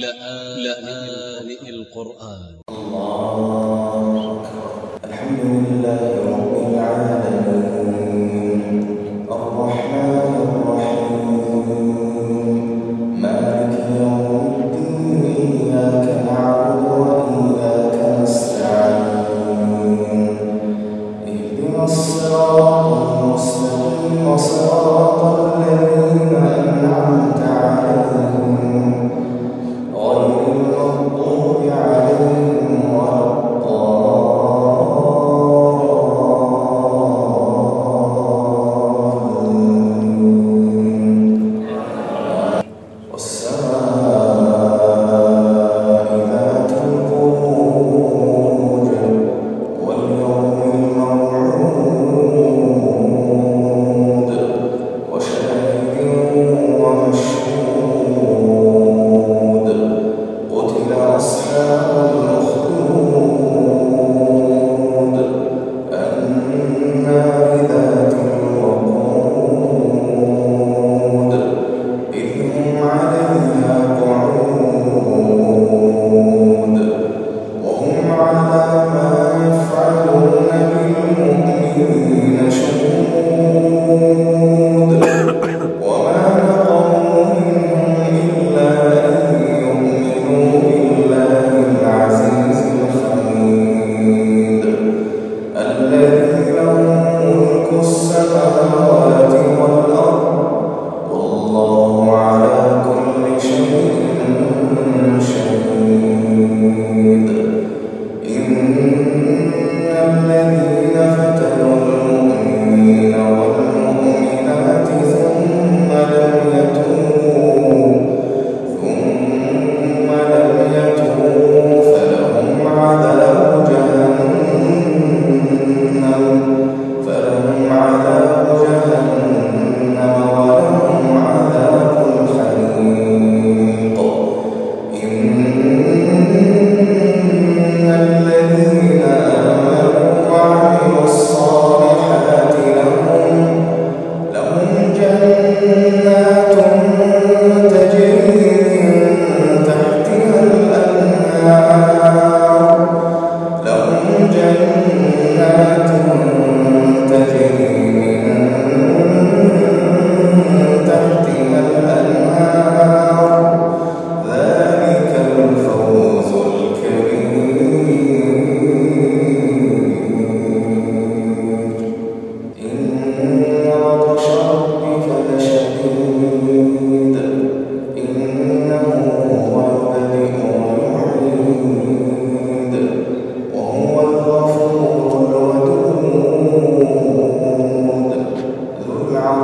لا القرآن. الله أكبر الحمد لله رب العالمين الرحمن الصراط المستقيم صراط الذين Senhor. Allah.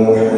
muy